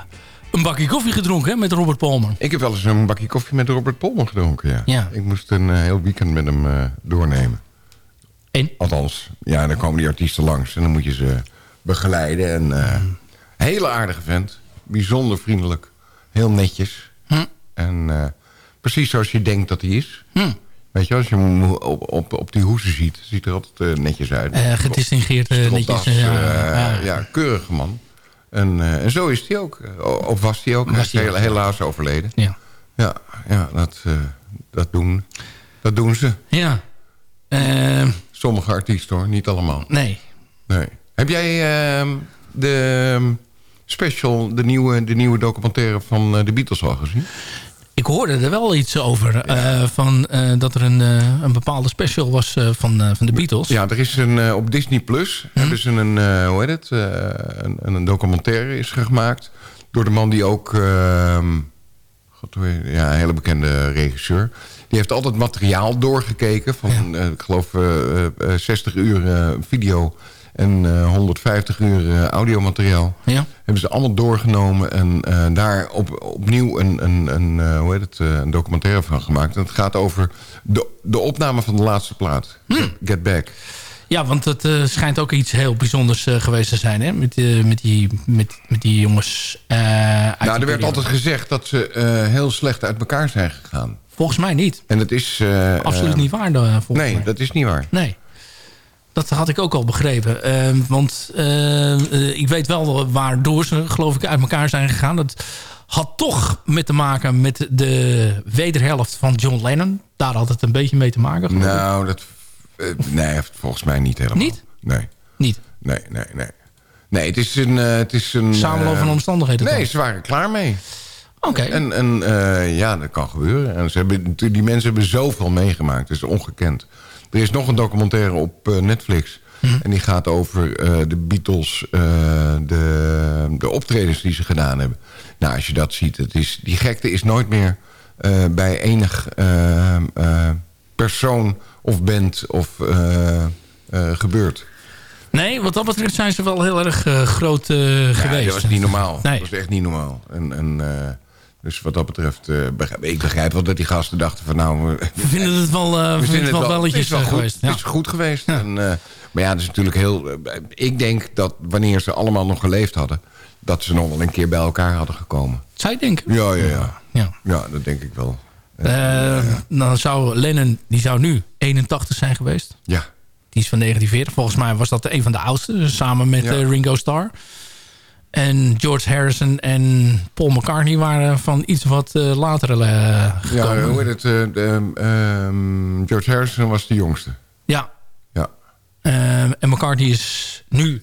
een bakje koffie gedronken, hè, met Robert Palmer. Ik heb wel eens een bakje koffie met Robert Polman gedronken, ja. Ja. Ik moest een eh, heel weekend met hem doornemen. En? Althans, ja, dan komen die artiesten langs en dan moet je ze begeleiden. En, eh, hele aardige vent, bijzonder vriendelijk, heel netjes. Hm. En precies zoals je denkt dat hij is. Hm. Weet je, als je hem op, op, op die hoesen ziet, ziet er altijd netjes uit. Gedistingeerd netjes. Ja. ja, keurige man. En, eh, en zo is hij ook. Eh, Of was hij ook. Hij Was is hij heel- helaas overleden. Ja. Ja, ja dat, eh, dat, doen, dat doen ze. Ja. Eh, Sommige artiesten hoor, niet allemaal. nee. Nee. Heb jij ehm, de ehm, special, de nieuwe, de nieuwe documentaire van de Beatles al gezien? Ik hoorde er wel iets over. eh, van, eh, dat er een, eh, een bepaalde special was van, van de Beatles. Ja, er is een, op Disney Plus Hm? hebben ze een, hoe heet het, een, een documentaire is gemaakt. Door de man die ook, ehm, god, ja, een hele bekende regisseur. Die heeft altijd materiaal doorgekeken van, ik geloof, eh, eh, 60 uur video en eh, 150 uur eh, audiomateriaal. Ja. Hebben ze allemaal doorgenomen en eh, daar op, opnieuw een, een, een, eh, hoe heet het, eh, een documentaire van gemaakt. En het gaat over de, de opname van de laatste plaat, Get, Get Back. Ja, want het eh, schijnt ook iets heel bijzonders eh, geweest te zijn. Hè? Met, eh, met, die, met, met die jongens. eh, uit Nou, er werd altijd gezegd dat ze eh, heel slecht uit elkaar zijn gegaan. Volgens mij niet. En dat is... eh, Absoluut eh, niet waar. eh, volgens Nee, mij. dat is niet waar. Nee. Dat had ik ook al begrepen. Ehm, want eh, eh, ik weet wel waardoor ze, geloof ik, uit elkaar zijn gegaan. Dat had toch met te maken met de wederhelft van John Lennon. Daar had het een beetje mee te maken. ik. Nou, dat... eh, nee, volgens mij niet helemaal. Niet? Nee. Niet? Nee, nee, nee. Nee, het is een... eh, het is een Samenloop van omstandigheden Nee, dan? ze waren klaar mee. Oké. En, en ja, dat kan gebeuren. En ze hebben, die mensen hebben zoveel meegemaakt. Het is ongekend. Er is nog een documentaire op eh, Netflix. Mhm. En die gaat over eh, de Beatles, eh, de, de optredens die ze gedaan hebben. Nou, als je dat ziet, het is, die gekte is nooit meer bij enig persoon of band of gebeurd. Nee, wat dat betreft zijn ze wel heel erg groot Ja, geweest. dat was niet normaal. Nee. Dat was echt niet normaal. En, en, dus wat dat betreft, eh, begrijp, ik begrijp wel dat die gasten dachten van nou... we- We vinden het wel, eh, we vinden het wel het belletjes wel eh, goed, geweest. Ja. Het is goed geweest. En, eh, maar ja, dat is natuurlijk heel... eh, ik denk dat wanneer ze allemaal nog geleefd hadden... dat ze nog wel een keer bij elkaar hadden gekomen. Zou je denken? Ja, ja, ja. Ja. Ja, dat denk ik wel. Eh, Dan zou Lennon, die zou nu 81 zijn geweest. Ja. Die is van 1940. Volgens mij was dat een van de oudste. dus samen met Ja. eh, Ringo Starr. En George Harrison en Paul McCartney waren van iets wat eh, later Ja, gekomen. hoe heet het? eh, de, ehm, George Harrison was de jongste. Ja. Ja. Eh, en McCartney is nu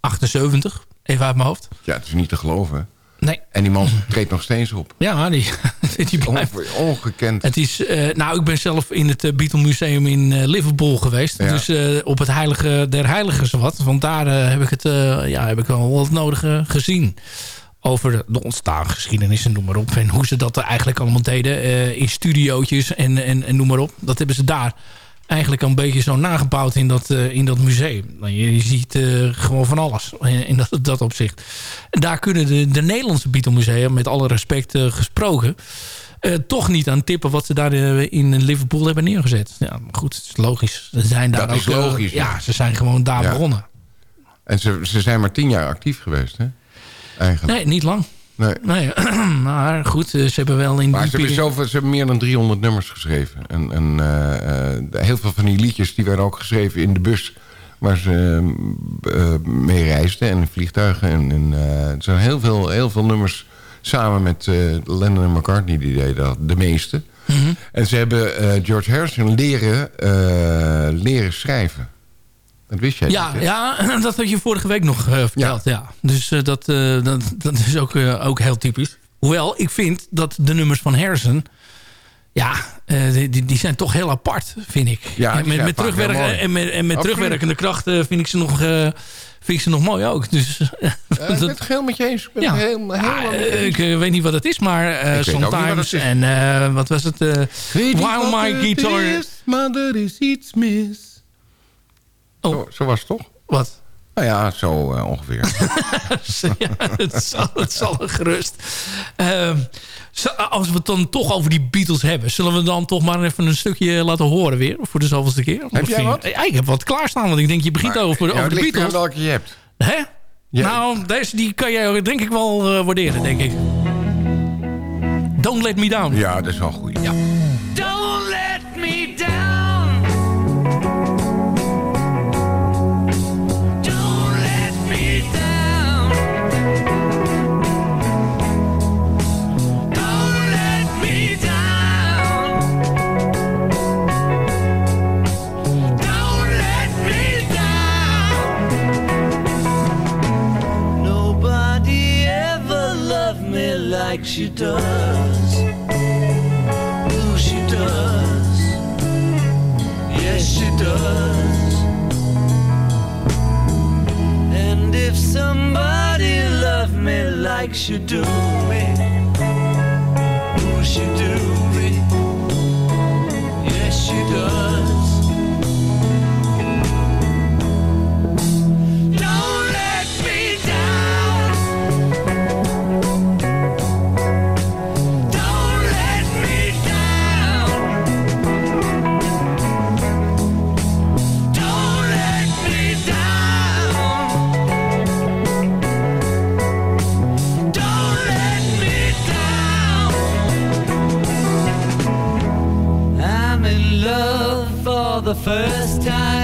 78. Even uit mijn hoofd. Ja, het is niet te geloven. Nee. En die man treedt nog steeds op. Ja, die, die blijft. Onge- ongekend. Het is, eh, nou, ik ben zelf in het uh, Beatle Museum in eh, Liverpool geweest. Ja. Dus eh, op het heilige der heiligen zowat. Want daar eh, heb ik het, eh, ja, heb ik wel het nodige gezien. Over de ontstaansgeschiedenis en noem maar op. En hoe ze dat eigenlijk allemaal deden. eh, in studiootjes en, en, en noem maar op. Dat hebben ze daar eigenlijk een beetje zo nagebouwd in dat, eh, in dat museum. Je, je ziet eh, gewoon van alles in, dat, dat opzicht. En daar kunnen de, de Nederlandse Beatle Museum, met alle respect eh, gesproken... toch niet aan tippen wat ze daar in Liverpool hebben neergezet. Ja, maar goed, het is logisch. Ze zijn daar Dat is ook, eh, logisch, ja, ja. ze zijn gewoon daar Ja. begonnen. En ze, ze zijn maar tien jaar actief geweest, hè? Eigenlijk. Nee, niet lang. Nee. Nee, maar goed, eh, ze hebben wel in Maar die ze hebben, ze hebben meer dan 300 nummers geschreven. En, en eh, eh, heel veel van die liedjes die werden ook geschreven in de bus... waar ze eh, mee reisden en in vliegtuigen. En, en, er zijn heel veel, heel veel nummers samen met Lennon en McCartney... die deden dat, de meeste. Mhm. En ze hebben George Harrison leren, leren schrijven. Dat wist jij Ja, niet, ja, dat had je vorige week nog eh, verteld. Ja. Dus eh, dat, eh, dat, dat is ook, ook heel typisch. Hoewel, ik vind dat de nummers van Harrison... Ja, die, die- zijn toch heel apart, vind ik. Ja, en met, met, terugwerken, en met, en met terugwerkende kracht eh, vind, ik ze nog, vind ik ze nog mooi ook. Dus, Ja, ik ben het heel met je eens. Ik Ja. heel, heel Ja, ik weet niet wat het is, maar sometimes... En wat was het? While my guitar... is, maar er is iets mis. Oh. Zo, zo was het toch? Wat? Nou ja, zo eh, ongeveer. ja, het zal, het zal er gerust. Ehm, zo- als we het dan toch over die Beatles hebben... zullen we dan toch maar even een stukje laten horen weer? Voor de zoveelste keer? Heb Of jij je- wat? Ja, ik heb wat klaarstaan. Want ik denk, je begint over, Ja, over het de Beatles. welke je hebt. Hè? Nou, deze die kan jij denk ik wel eh, waarderen, denk ik. Don't Let Me Down. Ja, dat is wel goed. Ja. Like she does. Ooh, she does. Yes, she does. And if somebody loved me like she do me, ooh, she do me. Yes, she does. The first time.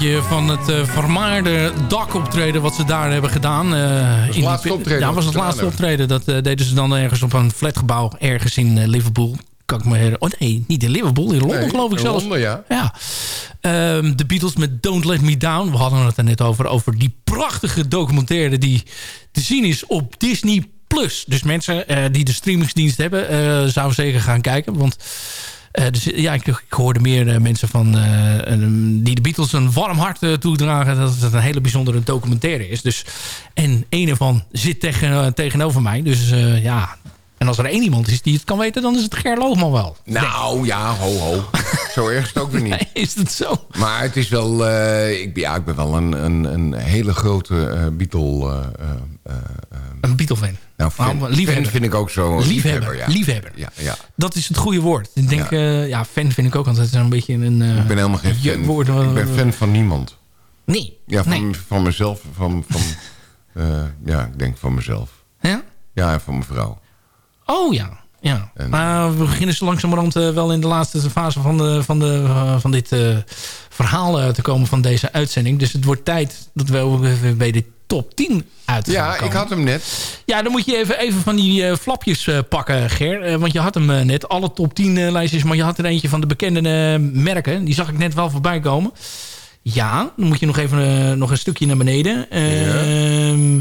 beetje van het eh, vermaarde dakoptreden wat ze daar hebben gedaan. eh, in laatste optreden Ja, was het laatste optreden. Dat eh, deden ze dan ergens op een flatgebouw ergens in Liverpool. Kan ik me herinneren. Oh nee, niet in Liverpool, in Londen Nee, geloof ik in zelfs. Londen, ja. Ja. Ehm, de Beatles met Don't Let Me Down. We hadden het er net over. Over die prachtige documentaire die te zien is op Disney+. Plus. Dus mensen die de streamingsdienst hebben, zouden zeker gaan kijken. Want dus, ja, ik, ik hoorde meer eh, mensen van, eh, die de Beatles een warm hart eh, toedragen. Dat het een hele bijzondere documentaire is. Dus, en een ervan zit tegen, eh, tegenover mij. Dus eh, ja, en als er één iemand is die het kan weten, dan is het Ger Loogman wel. Nou ja, ho ho. Zo erg is het ook weer niet. Is het zo? Maar het is wel... eh, ik, ben- ja, ik ben wel een, een, een hele grote eh Beatle... eh, eh, eh, Een Beatle-fan. Nou, fan, Nou, liefhebber. fan vind ik ook zo. Liefhebber, ja. liefhebber. Ja, ja. Dat is het goede woord. Ik denk, ja, ja fan vind ik ook altijd een beetje een... eh, Ik ben helemaal geen fan. woord, eh, ik ben fan van niemand. Nee. Ja, van, Nee. van mezelf. Van, van, eh, ja, ik denk van mezelf. Ja? Ja, en van mijn vrouw. Oh ja. Ja, maar we beginnen zo langzamerhand eh, wel in de laatste fase van, de, van, de, eh, van dit eh, verhaal eh, te komen van deze uitzending. Dus het wordt tijd dat we ook even bij de top 10 uit Ja, ik had hem net. Ja, dan moet je even, even van die eh, flapjes eh, pakken, Ger. Eh, want je had hem net, alle top 10 eh, lijstjes. Maar je had er eentje van de bekende merken. Die zag ik net wel voorbij komen. Ja, dan moet je nog even nog een stukje naar beneden. Ehm,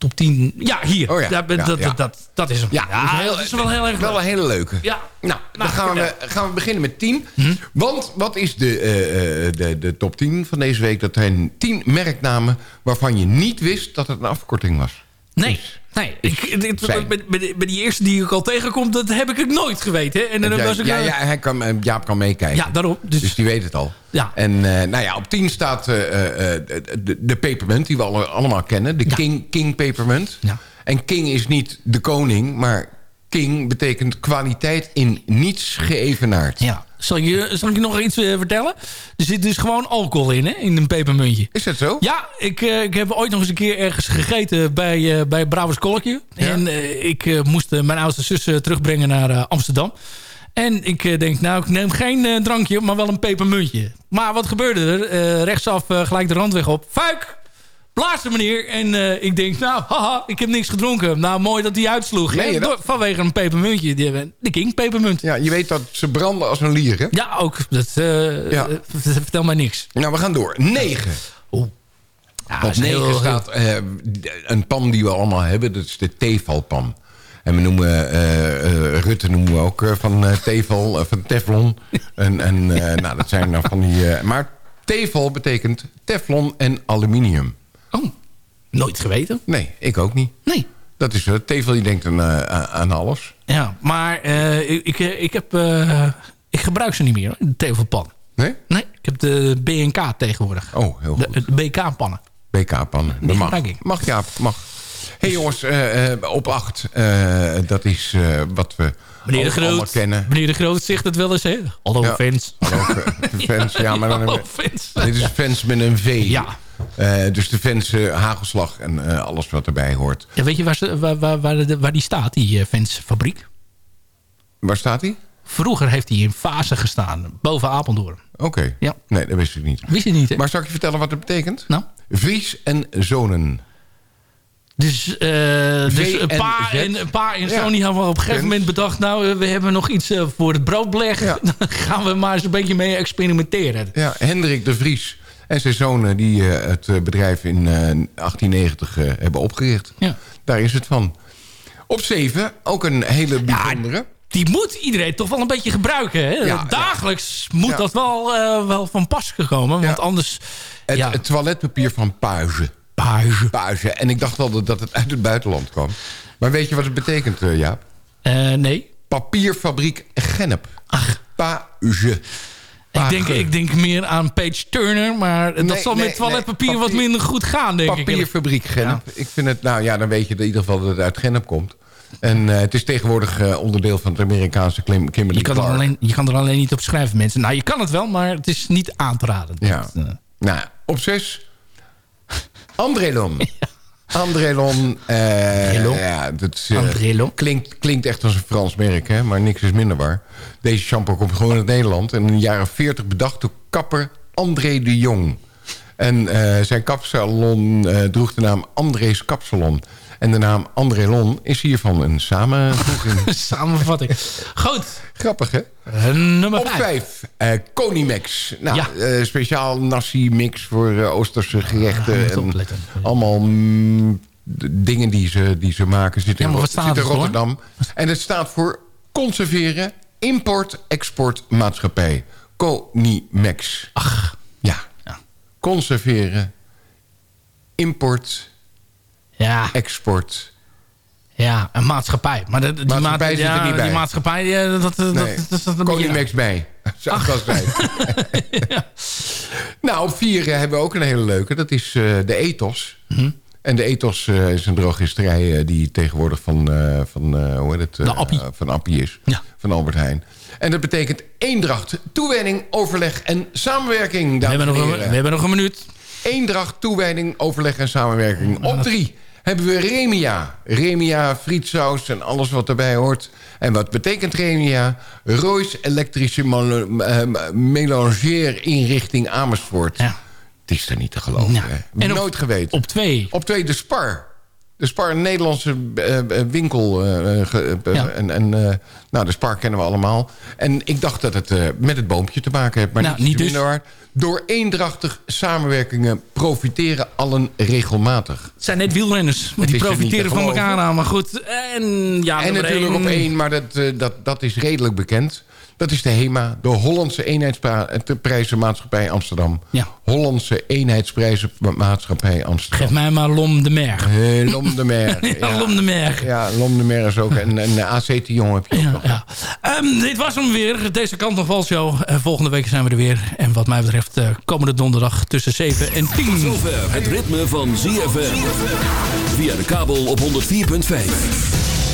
Top 10. Ja, hier. Oh ja, Dat, ja, dat. Dat, dat is hem. Ja, dat is heel- dat is wel heel erg Wel leuk. een hele leuke. Ja. Nou, dan Nou, gaan we, gaan we beginnen met 10. Want wat is de, eh, de, de top 10 van deze week? Dat zijn 10 merknamen waarvan je niet wist dat het een afkorting was. Nee, nee. Ik, dit, zijn. die- eerste die ik al tegenkom, dat heb ik het nooit geweten. En dan Ja, was ik, ja, ja, hij kan, eh, Jaap kan meekijken. Ja, daarom. Dus, Dus die weet het al. Ja. En eh, nou ja, op 10 staat eh, de, de Papermunt, die we alle- allemaal kennen. De King, King Papermunt. Ja. En King is niet de koning, maar King betekent kwaliteit in niets geëvenaard. ja. Zal, ik je, zal ik je nog iets eh, vertellen? Er zit dus gewoon alcohol in, hè? In een pepermuntje. Is dat zo? Ja, ik, eh, ik heb ooit nog eens een keer ergens gegeten bij, eh bij Kolkje. En ik moest mijn oudste zus terugbrengen naar Amsterdam. En ik denk, nou, ik neem geen drankje, maar wel een pepermuntje. Maar wat gebeurde er? Rechtsaf gelijk de randweg op. Fuik! Blaas meneer. En eh, ik denk, nou, haha, ik heb niks gedronken. Nou, mooi dat hij uitsloeg. Dat? Door- vanwege een pepermuntje. Die hebben- De King pepermunt. Ja, je weet dat ze branden als een lier, hè? Ja, ook. Dat, eh, Ja. eh, vertel mij niks. Nou, we gaan door. 9. Ja, Op dat is 9 heel- staat eh, een pan die we allemaal hebben. Dat is de tevalpan. En we noemen, eh, eh, Rutte noemen we ook eh, van eh, teval, eh, van teflon. en en eh, nou, dat zijn nou van die... eh, maar teval betekent teflon en aluminium. Oh, nooit geweten. Nee, ik ook niet. Nee. Dat is uh, teval, die denkt aan, eh, aan- aan alles. Ja, maar eh, ik, ik, heb, eh, ik gebruik ze niet meer, de tevelpan. Nee? Nee, ik heb de BNK tegenwoordig. Oh, heel goed. De, de BK-pannen. BK-pannen. Dat mag. Mag, ja, mag. hey, jongens, eh, eh, op 8. dat is eh, wat we Meneer de, Groot, kennen. meneer de Groot zegt het wel eens, hè? Hallo Ja. fans. Hallo, f- fans. Ja, maar dan Hallo fans. Dit is fans met een V. Ja. Eh, dus de fans, eh, hagelslag en eh, alles wat erbij hoort. Ja, weet je waar, ze, waar, waar, waar, die staat, die eh, fansfabriek? Waar staat hij? Vroeger heeft hij in Fase gestaan, boven Apeldoorn. Oké. Ja. Nee, dat wist ik niet. Wist je niet, hè? Maar zal ik je vertellen wat het betekent? Nou? Vries en Zonen. Dus, eh, dus een, en pa Z. en, een pa en Ja. Sony hebben op een gegeven moment bedacht... nou, eh, we hebben nog iets eh, voor het broodbeleg. Ja. Dan gaan we maar eens een beetje mee experimenteren. Ja, Hendrik de Vries en zijn zonen die het bedrijf in eh, 1890 eh, hebben opgericht. Ja. Daar is het van. Op 7, ook een hele bijzondere. Die moet iedereen toch wel een beetje gebruiken. Hè? Ja, Dagelijks moet dat wel, wel van pas gekomen. Want anders... Het, het toiletpapier van Puizen. Puizen. Puizen. En ik dacht altijd dat het uit het buitenland kwam. Maar weet je wat het betekent, eh, Jaap? Eh, nee. Papierfabriek Gennep. Ach. Puizen. Ik denk, ik denk meer aan Page Turner. Maar dat Nee, zal nee, met toiletpapier nee, wat papier- minder goed gaan, denk ik. Papierfabriek Gennep. Ik vind het, nou ja, dan weet je in ieder geval dat het uit Gennep komt. En eh, het is tegenwoordig onderdeel van het Amerikaanse Kim- Kimberly Je kan, er alleen, je kan er alleen niet op schrijven, mensen. Nou, je kan het wel, maar het is niet aan te raden. Ja. Dat, Nou, op zes. Andrelon. Andrelon. eh, Andrelon? ja, dat is, eh, Andrelon. Klinkt, klinkt echt als een Frans merk, hè? maar niks is minder waar. Deze shampoo komt gewoon uit Nederland. En in de jaren 40 bedacht door kapper André de Jong. En eh, zijn kapsalon droeg de naam André's Kapsalon. En de naam Andrelon is hiervan een samenvoeging. Samenvatting. Goed. Grappig, hè? Eh, nummer Op vijf. vijf, eh Konimex. Nou, Ja. eh, speciaal nasi-mix voor eh, Oosterse gerechten. Ah, en allemaal mm, dingen die ze, die ze maken zitten Ja, in, zitten in? Rotterdam. En het staat voor conserveren import-export maatschappij. Konimex. Ach. Ja. Ja. Conserveren, import, Ja, export. ja, een maatschappij. Maar de, die Maatschappij maat- zit er niet bij. Die maatschappij, dat, dat, dat, Nee, dat, bij. Ik dat zijn. Nou, op vier eh, hebben we ook een hele leuke. Dat is eh, de Ethos. Mhm. En de Ethos eh, is een drogisterij die tegenwoordig van, van, hoe heet het? Appie. van Appie is. Ja. Van Albert Heijn. En dat betekent eendracht, toewijding, overleg en samenwerking. We hebben, en nog een, we hebben nog een minuut. Eendracht, toewijding, overleg en samenwerking. Op drie hebben we Remia. Remia, frietsaus en alles wat erbij hoort. En wat betekent Remia? Royce elektrische eh, melangeerinrichting Amersfoort. Het is er niet te geloven. Ja. hè. En op- Nooit geweten. Op twee. Op twee de Spar. De Spar, een Nederlandse eh, eh, winkel. eh, Ja. En, en, nou, de Spar kennen we allemaal. En ik dacht dat het met het boompje te maken heeft. Maar Nou, niet, dus. Door eendrachtig samenwerkingen profiteren allen regelmatig. Het zijn net wielrenners. Want die er profiteren te van elkaar aan. Maar goed. En, ja, En natuurlijk één. op één, maar dat, dat, dat is redelijk bekend. Dat is de HEMA, de Hollandse Eenheidsprijzenmaatschappij Amsterdam. Ja. Hollandse Eenheidsprijzenmaatschappij Amsterdam. Geef mij maar Lom de Merg. Eh, Lom de Mer. Ja, Lom de Merg. Ja, Lom de Mer is ook. En, en AC Tion heb je ook nog. Ja. Ehm, dit was hem weer. Deze kant nog wel show. Eh, volgende week zijn we er weer. En wat mij betreft eh, komende donderdag tussen 7 en 10. Zover het ritme van ZFM. Via de kabel op 104.5.